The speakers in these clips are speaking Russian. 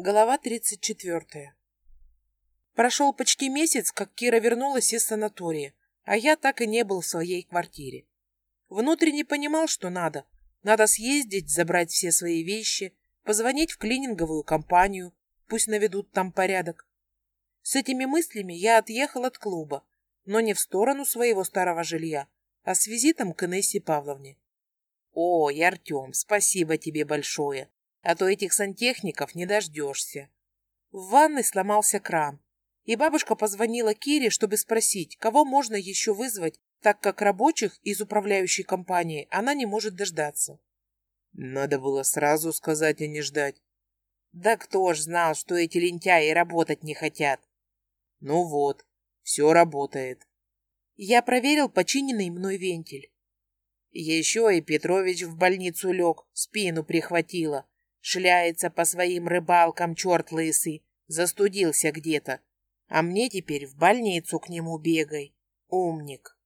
Глава 34. Прошел почти месяц, как Кира вернулась из санатория, а я так и не был в своей квартире. Внутренне понимал, что надо. Надо съездить, забрать все свои вещи, позвонить в клининговую компанию, пусть наведут там порядок. С этими мыслями я отъехал от клуба, но не в сторону своего старого жилья, а с визитом к Инессе Павловне. «Ой, Артем, спасибо тебе большое а то этих сантехников не дождешься. В ванной сломался кран, и бабушка позвонила Кире, чтобы спросить, кого можно еще вызвать, так как рабочих из управляющей компании она не может дождаться. Надо было сразу сказать, а не ждать. Да кто ж знал, что эти лентяи работать не хотят? Ну вот, все работает. Я проверил починенный мной вентиль. Еще и Петрович в больницу лег, спину прихватило. Шляется по своим рыбалкам черт лысый, застудился где-то. А мне теперь в больницу к нему бегай. Умник.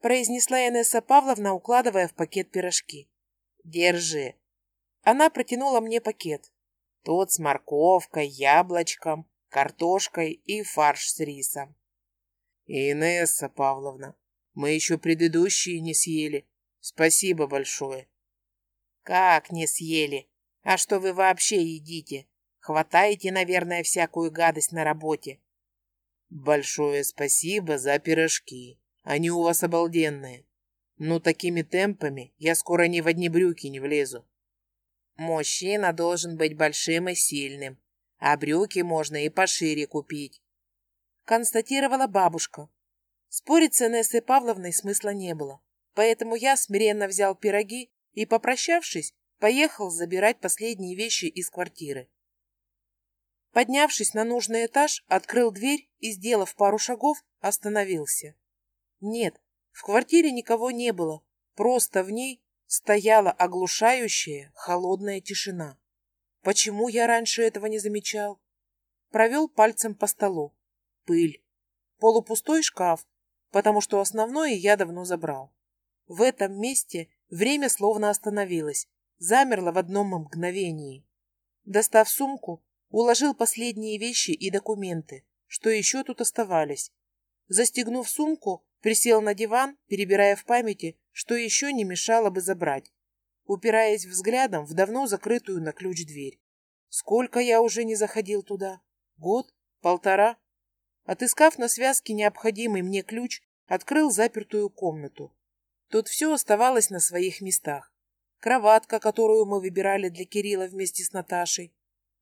Произнесла Инесса Павловна, укладывая в пакет пирожки. Держи. Она протянула мне пакет. Тот с морковкой, яблочком, картошкой и фарш с рисом. Инесса Павловна, мы еще предыдущие не съели. Спасибо большое. Как не съели? А что вы вообще едите? Хватаете, наверное, всякую гадость на работе. Большое спасибо за пирожки. Они у вас обалденные. Ну, такими темпами я скоро ни в одни брюки не влезу. Мужчина должен быть большим и сильным, а брюки можно и пошире купить. Констатировала бабушка. Спорить с Инессой Павловной смысла не было, поэтому я смиренно взял пироги и, попрощавшись, поехал забирать последние вещи из квартиры. Поднявшись на нужный этаж, открыл дверь и, сделав пару шагов, остановился. Нет, в квартире никого не было, просто в ней стояла оглушающая холодная тишина. Почему я раньше этого не замечал? Провел пальцем по столу. Пыль. Полупустой шкаф, потому что основное я давно забрал. В этом месте время словно остановилось, замерла в одном мгновении. Достав сумку, уложил последние вещи и документы, что еще тут оставались. Застегнув сумку, присел на диван, перебирая в памяти, что еще не мешало бы забрать, упираясь взглядом в давно закрытую на ключ дверь. Сколько я уже не заходил туда? Год? Полтора? Отыскав на связке необходимый мне ключ, открыл запертую комнату. Тут все оставалось на своих местах кроватка, которую мы выбирали для Кирилла вместе с Наташей,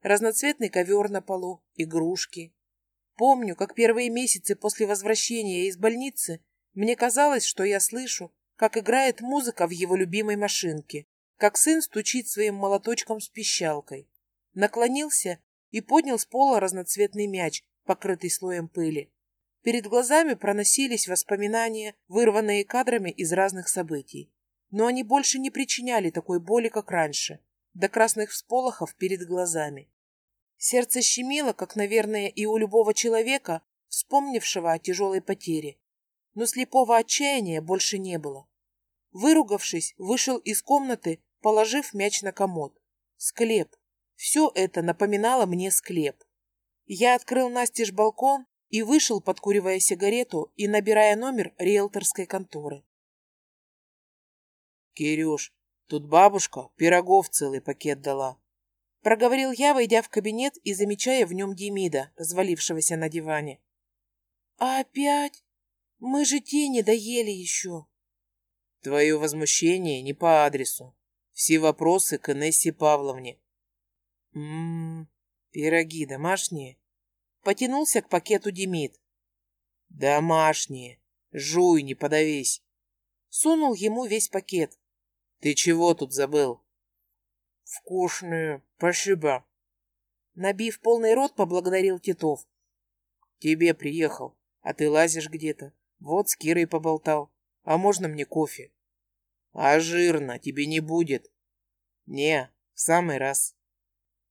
разноцветный ковер на полу, игрушки. Помню, как первые месяцы после возвращения из больницы мне казалось, что я слышу, как играет музыка в его любимой машинке, как сын стучит своим молоточком с пищалкой. Наклонился и поднял с пола разноцветный мяч, покрытый слоем пыли. Перед глазами проносились воспоминания, вырванные кадрами из разных событий но они больше не причиняли такой боли, как раньше, до красных всполохов перед глазами. Сердце щемило, как, наверное, и у любого человека, вспомнившего о тяжелой потере. Но слепого отчаяния больше не было. Выругавшись, вышел из комнаты, положив мяч на комод. Склеп. Все это напоминало мне склеп. Я открыл настежь балкон и вышел, подкуривая сигарету и набирая номер риэлторской конторы. «Кирюш, тут бабушка пирогов целый пакет дала». Проговорил я, войдя в кабинет и замечая в нем Демида, развалившегося на диване. «А опять? Мы же те не доели еще». Твое возмущение не по адресу. Все вопросы к Инессе Павловне. Ммм, пироги домашние? Потянулся к пакету Демид. Домашние. Жуй, не подавись. Сунул ему весь пакет. Ты чего тут забыл? Вкусные, спасибо. Набив полный рот, поблагодарил Титов. Тебе приехал, а ты лазишь где-то. Вот с Кирой поболтал. А можно мне кофе? А жирно тебе не будет. Не, в самый раз.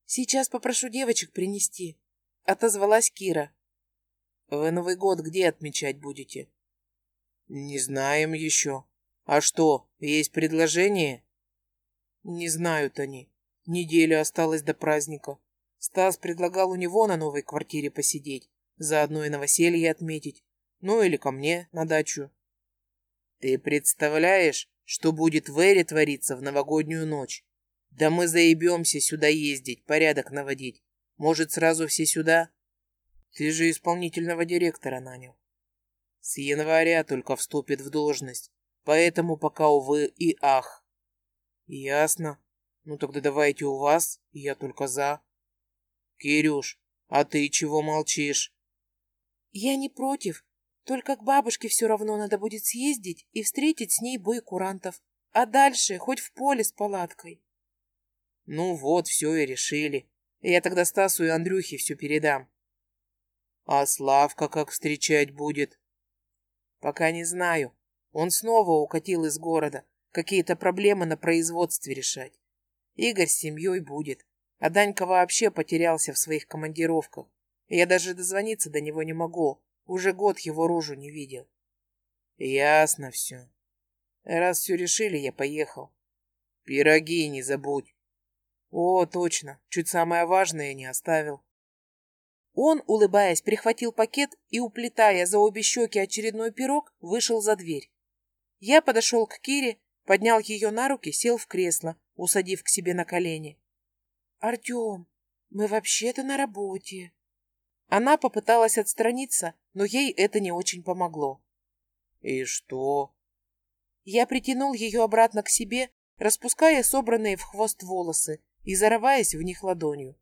Сейчас попрошу девочек принести. Отозвалась Кира. Вы Новый год где отмечать будете? Не знаем еще. А что, есть предложение? Не знают они. Неделя осталась до праздника. Стас предлагал у него на новой квартире посидеть, заодно и новоселье отметить. Ну или ко мне на дачу. Ты представляешь, что будет в Эре твориться в новогоднюю ночь? Да мы заебемся сюда ездить, порядок наводить. Может, сразу все сюда? Ты же исполнительного директора нанял. С января только вступит в должность, поэтому пока, увы, и ах. Ясно. Ну тогда давайте у вас, я только за. Кирюш, а ты чего молчишь? Я не против, только к бабушке все равно надо будет съездить и встретить с ней бой курантов. А дальше хоть в поле с палаткой. Ну вот, все и решили. Я тогда Стасу и Андрюхе все передам. А Славка как встречать будет? Пока не знаю. Он снова укатил из города. Какие-то проблемы на производстве решать. Игорь с семьей будет. А Данька вообще потерялся в своих командировках. Я даже дозвониться до него не могу. Уже год его рожу не видел. Ясно все. Раз все решили, я поехал. Пироги не забудь. О, точно. Чуть самое важное не оставил. Он, улыбаясь, прихватил пакет и, уплетая за обе щеки очередной пирог, вышел за дверь. Я подошел к Кире, поднял ее на руки, сел в кресло, усадив к себе на колени. «Артем, мы вообще-то на работе». Она попыталась отстраниться, но ей это не очень помогло. «И что?» Я притянул ее обратно к себе, распуская собранные в хвост волосы и зарываясь в них ладонью.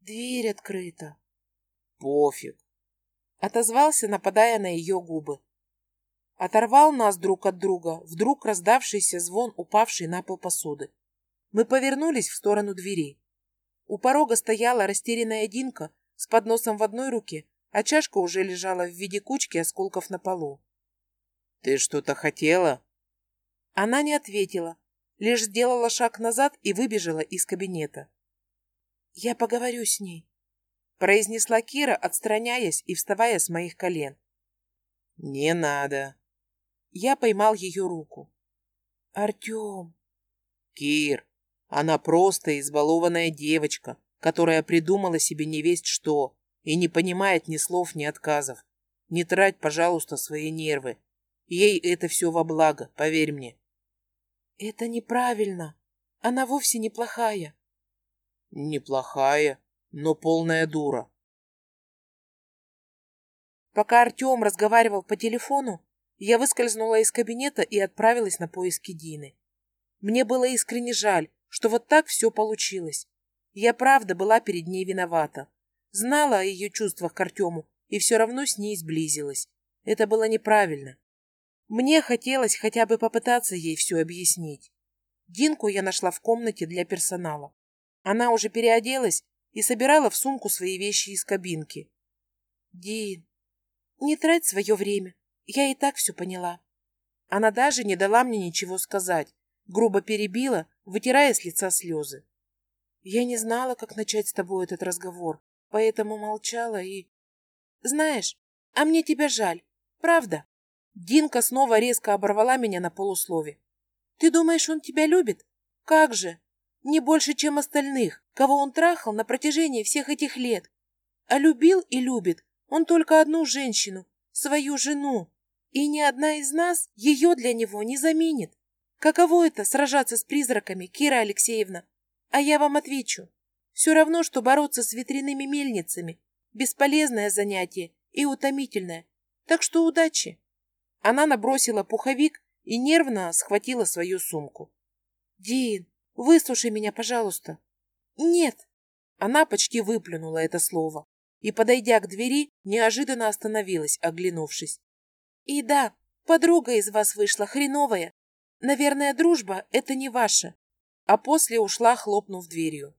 «Дверь открыта». «Пофиг», — отозвался, нападая на ее губы. Оторвал нас друг от друга вдруг раздавшийся звон упавшей на пол посуды. Мы повернулись в сторону двери. У порога стояла растерянная Динка с подносом в одной руке, а чашка уже лежала в виде кучки осколков на полу. «Ты что-то хотела?» Она не ответила, лишь сделала шаг назад и выбежала из кабинета. «Я поговорю с ней», — произнесла Кира, отстраняясь и вставая с моих колен. «Не надо». Я поймал ее руку. «Артем». «Кир, она просто избалованная девочка, которая придумала себе не весть что и не понимает ни слов, ни отказов. Не трать, пожалуйста, свои нервы. Ей это все во благо, поверь мне. Это неправильно. Она вовсе неплохая. Неплохая, но полная дура. Пока Артем разговаривал по телефону, я выскользнула из кабинета и отправилась на поиски Дины. Мне было искренне жаль, что вот так все получилось. Я правда была перед ней виновата. Знала о ее чувствах к Артему и все равно с ней сблизилась. Это было неправильно. Мне хотелось хотя бы попытаться ей все объяснить. Динку я нашла в комнате для персонала. Она уже переоделась и собирала в сумку свои вещи из кабинки. «Дин, не трать свое время. Я и так все поняла». Она даже не дала мне ничего сказать, грубо перебила, вытирая с лица слезы. Я не знала, как начать с тобой этот разговор, поэтому молчала и... Знаешь, а мне тебя жаль, правда? Динка снова резко оборвала меня на полуслове. Ты думаешь, он тебя любит? Как же? Не больше, чем остальных, кого он трахал на протяжении всех этих лет. А любил и любит он только одну женщину, свою жену. И ни одна из нас ее для него не заменит. Каково это сражаться с призраками, Кира Алексеевна? А я вам отвечу. Все равно, что бороться с ветряными мельницами. Бесполезное занятие и утомительное. Так что удачи. Она набросила пуховик и нервно схватила свою сумку. «Дин, выслушай меня, пожалуйста». «Нет». Она почти выплюнула это слово и, подойдя к двери, неожиданно остановилась, оглянувшись. «И да, подруга из вас вышла хреновая. Наверное, дружба — это не ваша». А после ушла, хлопнув дверью.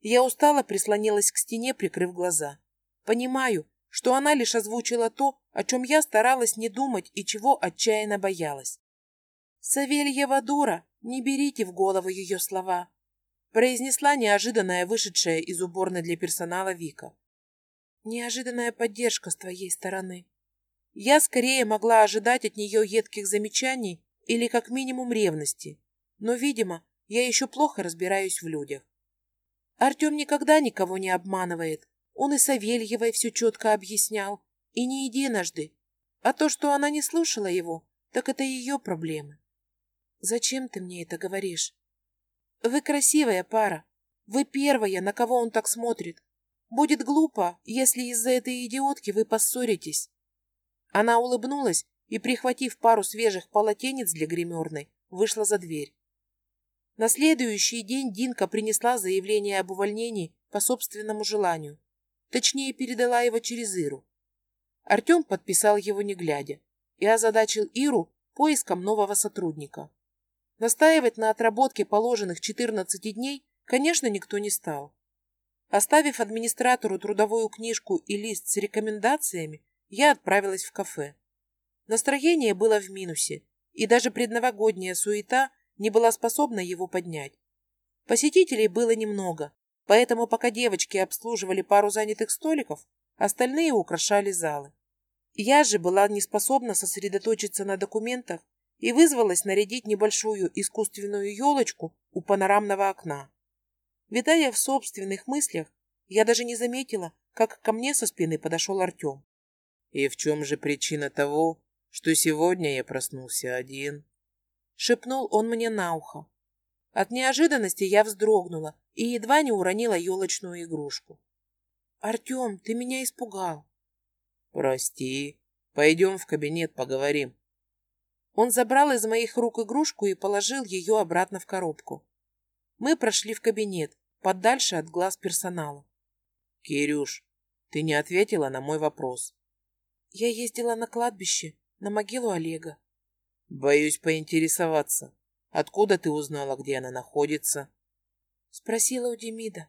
Я устало прислонилась к стене, прикрыв глаза. Понимаю, что она лишь озвучила то, о чем я старалась не думать и чего отчаянно боялась. «Савельева дура, не берите в голову ее слова», произнесла неожиданная вышедшая из уборной для персонала Вика. «Неожиданная поддержка с твоей стороны. Я скорее могла ожидать от нее едких замечаний или как минимум ревности, но, видимо, я еще плохо разбираюсь в людях. Артем никогда никого не обманывает. Он и Савельевой все четко объяснял. И не единожды. А то, что она не слушала его, так это ее проблемы. Зачем ты мне это говоришь? Вы красивая пара. Вы первая, на кого он так смотрит. Будет глупо, если из-за этой идиотки вы поссоритесь. Она улыбнулась и, прихватив пару свежих полотенец для гримерной, вышла за дверь. На следующий день Динка принесла заявление об увольнении по собственному желанию. Точнее, передала его через Иру. Артем подписал его не глядя и озадачил Иру поиском нового сотрудника. Настаивать на отработке положенных 14 дней, конечно, никто не стал. Оставив администратору трудовую книжку и лист с рекомендациями, я отправилась в кафе. Настроение было в минусе, и даже предновогодняя суета не была способна его поднять. Посетителей было немного, поэтому пока девочки обслуживали пару занятых столиков, остальные украшали залы. Я же была не способна сосредоточиться на документах и вызвалась нарядить небольшую искусственную елочку у панорамного окна. Витая в собственных мыслях, я даже не заметила, как ко мне со спины подошел Артем. «И в чем же причина того, что сегодня я проснулся один?» Шепнул он мне на ухо. От неожиданности я вздрогнула и едва не уронила елочную игрушку. «Артем, ты меня испугал». «Прости. Пойдем в кабинет поговорим». Он забрал из моих рук игрушку и положил ее обратно в коробку. Мы прошли в кабинет, подальше от глаз персонала. «Кирюш, ты не ответила на мой вопрос». «Я ездила на кладбище, на могилу Олега». «Боюсь поинтересоваться. Откуда ты узнала, где она находится?» Спросила у Демида.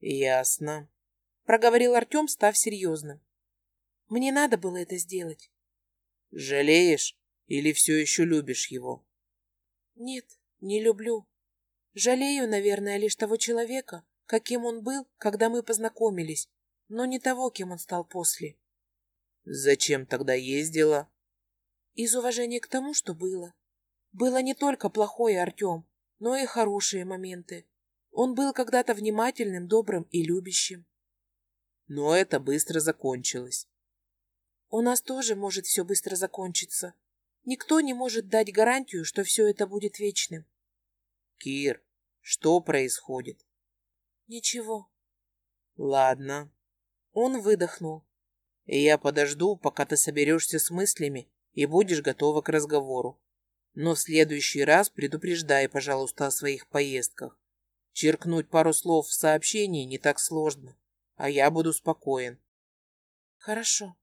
«Ясно», — проговорил Артем, став серьезным. «Мне надо было это сделать». «Жалеешь или все еще любишь его?» «Нет, не люблю. Жалею, наверное, лишь того человека, каким он был, когда мы познакомились, но не того, кем он стал после. Зачем тогда ездила? Из уважения к тому, что было. Было не только плохое Артем, но и хорошие моменты. Он был когда-то внимательным, добрым и любящим. Но это быстро закончилось. У нас тоже может все быстро закончиться. Никто не может дать гарантию, что все это будет вечным. Кир, что происходит? Ничего. Ладно. Он выдохнул. Я подожду, пока ты соберешься с мыслями и будешь готова к разговору. Но в следующий раз предупреждай, пожалуйста, о своих поездках. Черкнуть пару слов в сообщении не так сложно, а я буду спокоен. Хорошо.